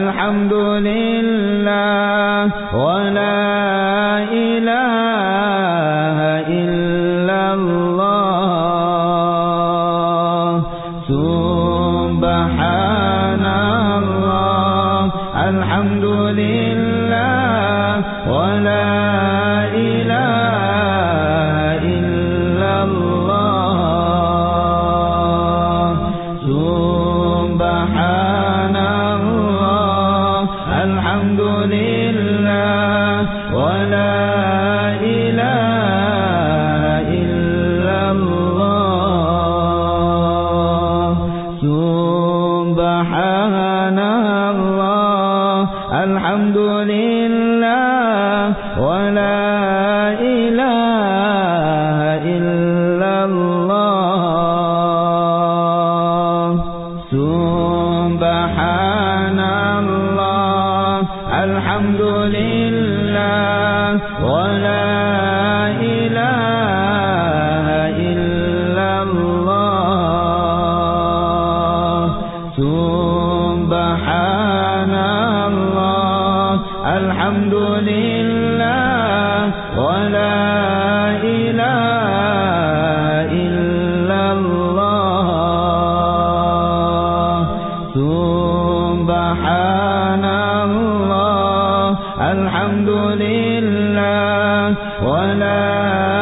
الحمد لله ولا الحمد لله ولا إله إلا الله. سبحان الله الحمد لله ولا إله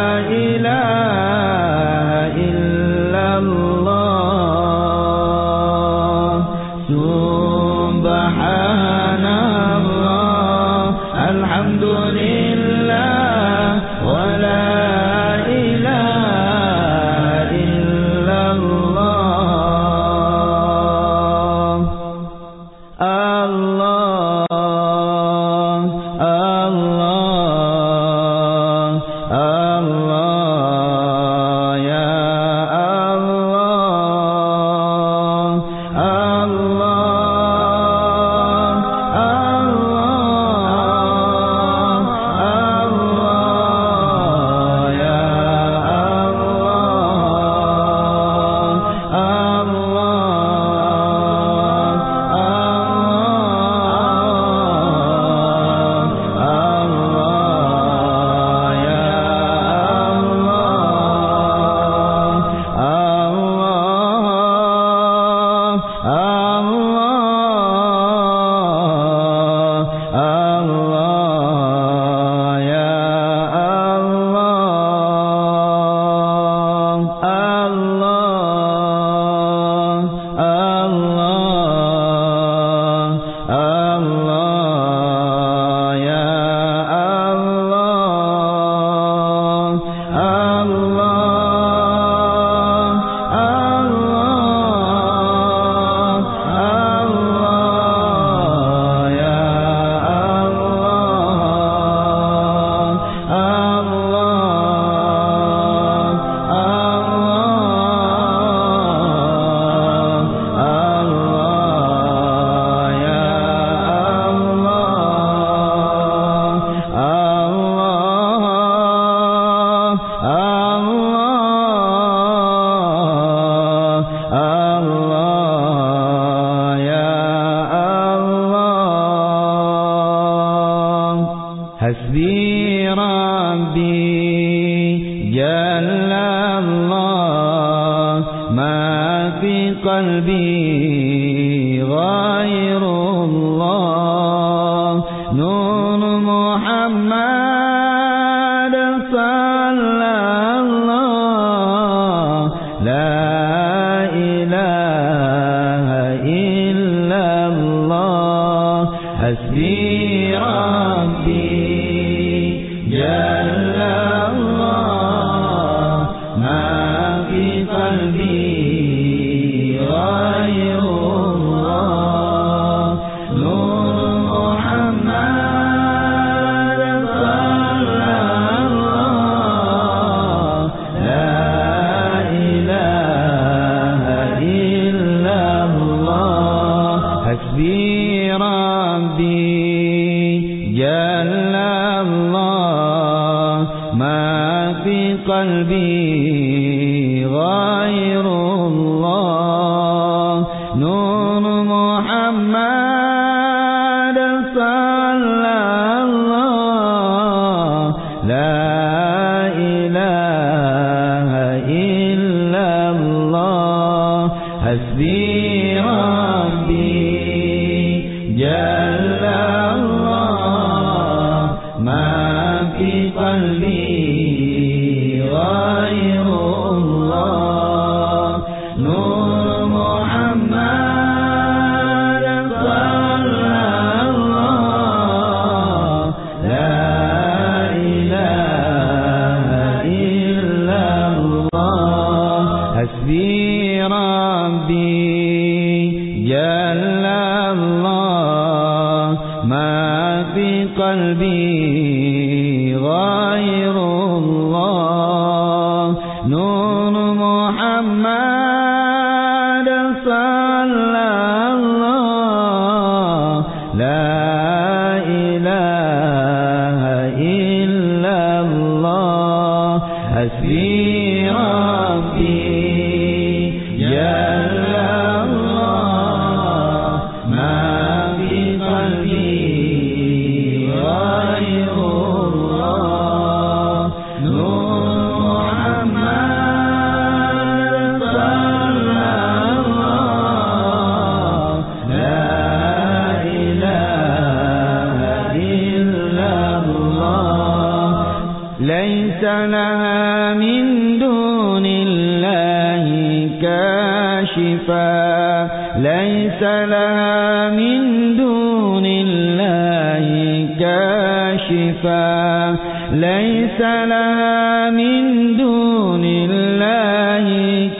ما في قلبي غير الله نور محمد جل الله ما في قلبي da ليس لها من دون الله كاشفا. ليس لها من دون الله كاشفا. ليس لها من دون الله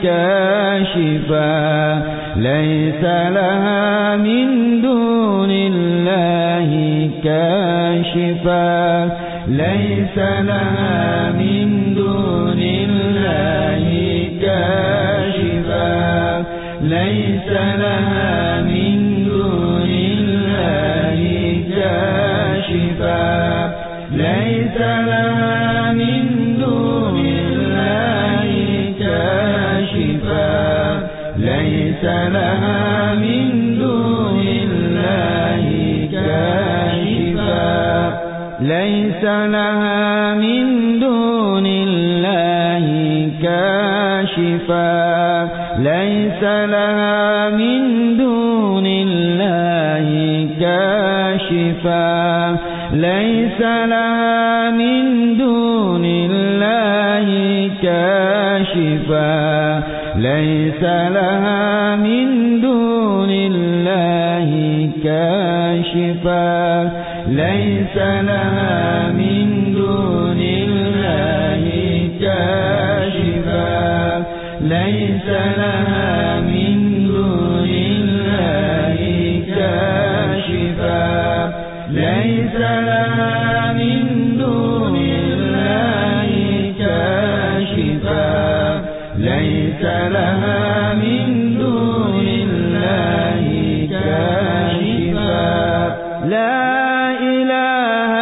كاشفا. ليس لها من دون الله كاشفا. ليس لها من دون الله كاشفا. ليس لها من دون الله كاشفا. ليس لها ليس لها من دون الله كاشفا. ليس لها من دون الله كاشفا. ليس لها من دون الله كاشفا. ليس لها من ليس لها من دون الله كاشفا لا إله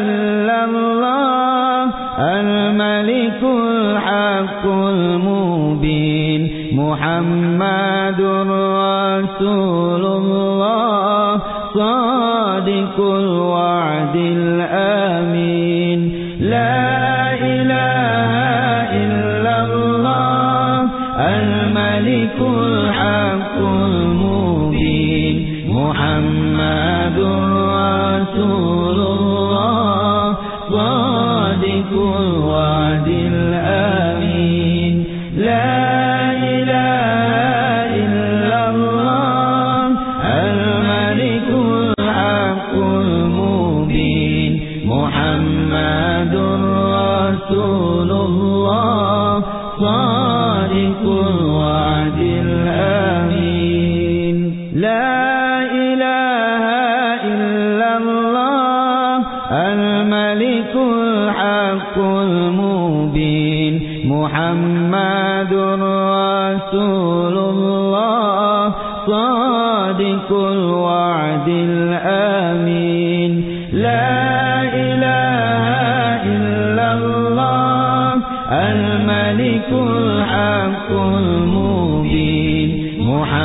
إلا الله الملك الحق المبين محمد رسول الله صادق الوعد الآمين. مالك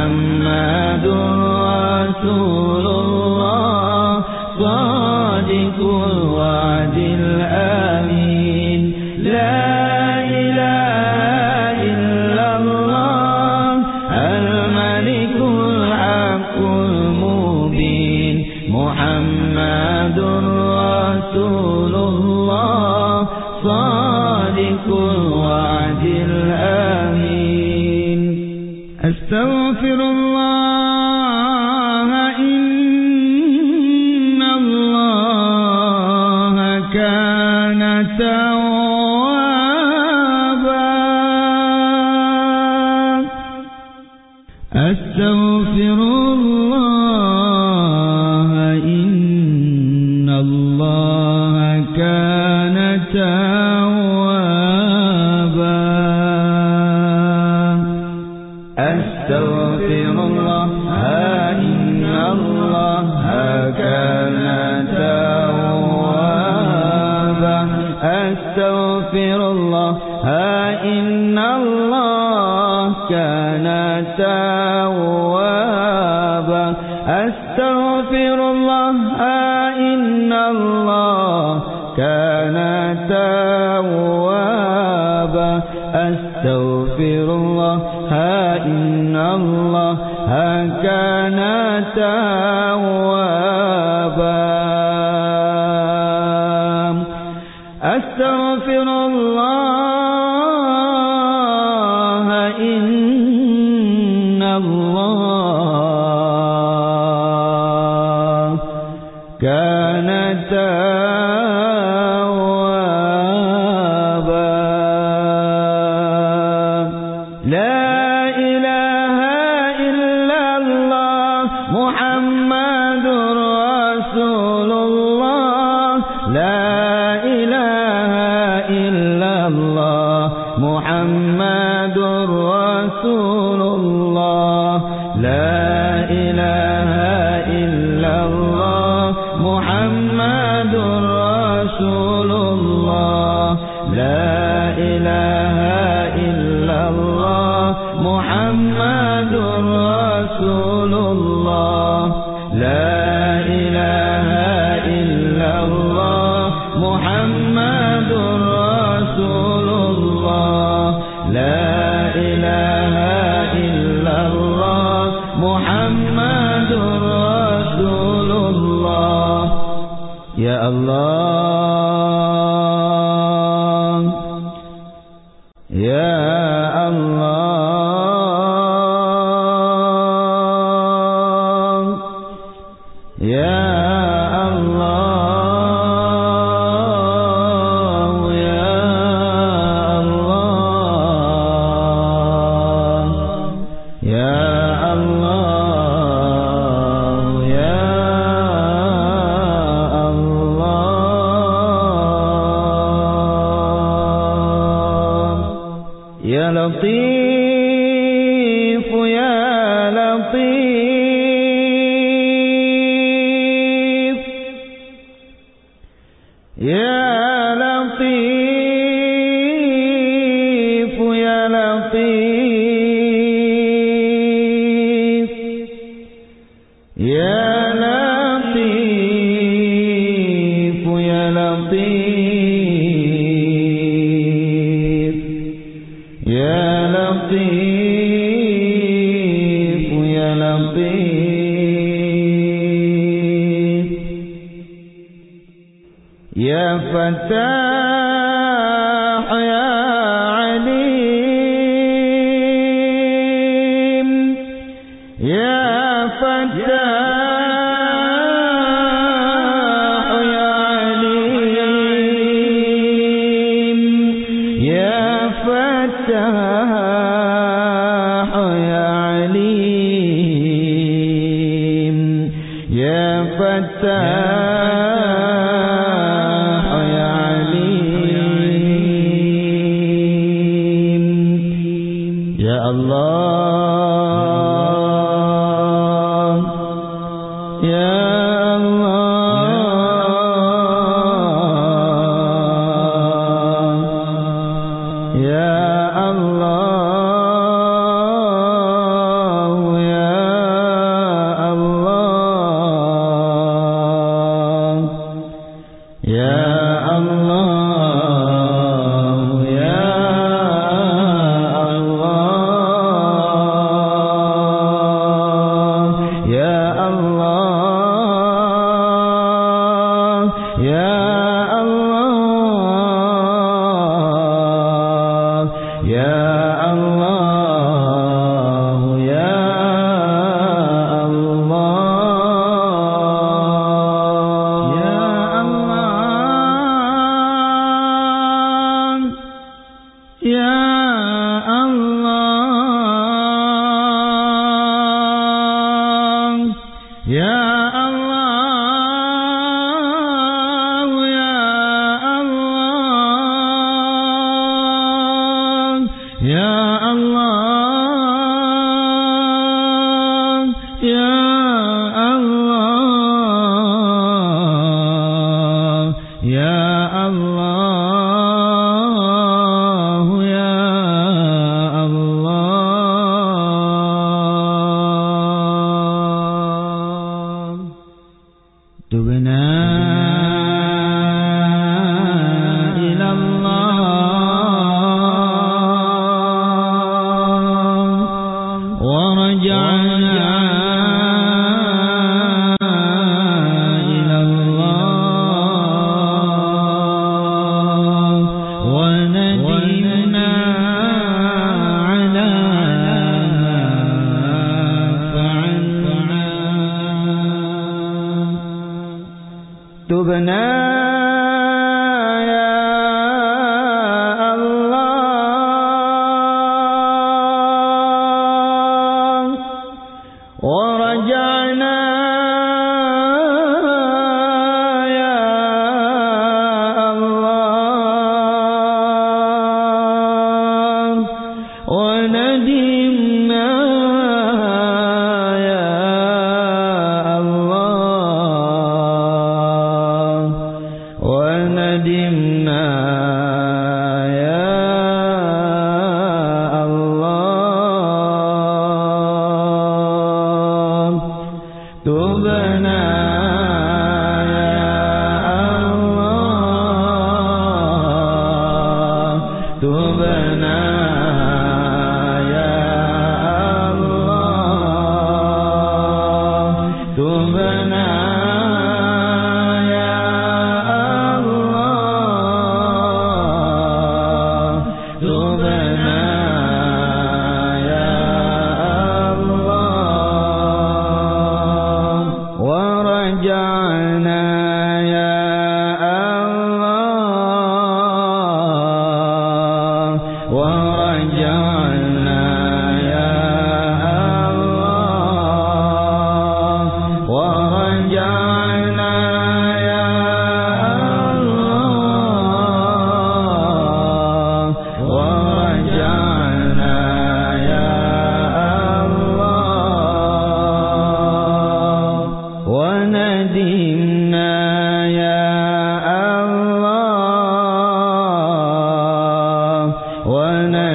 محمد رسول تَنْتَهُونَ أستغفر الله. إن الله كان توابا. أستغفر الله. إن الله كان توابا. إلى يا فتاح يا اللہ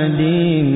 دين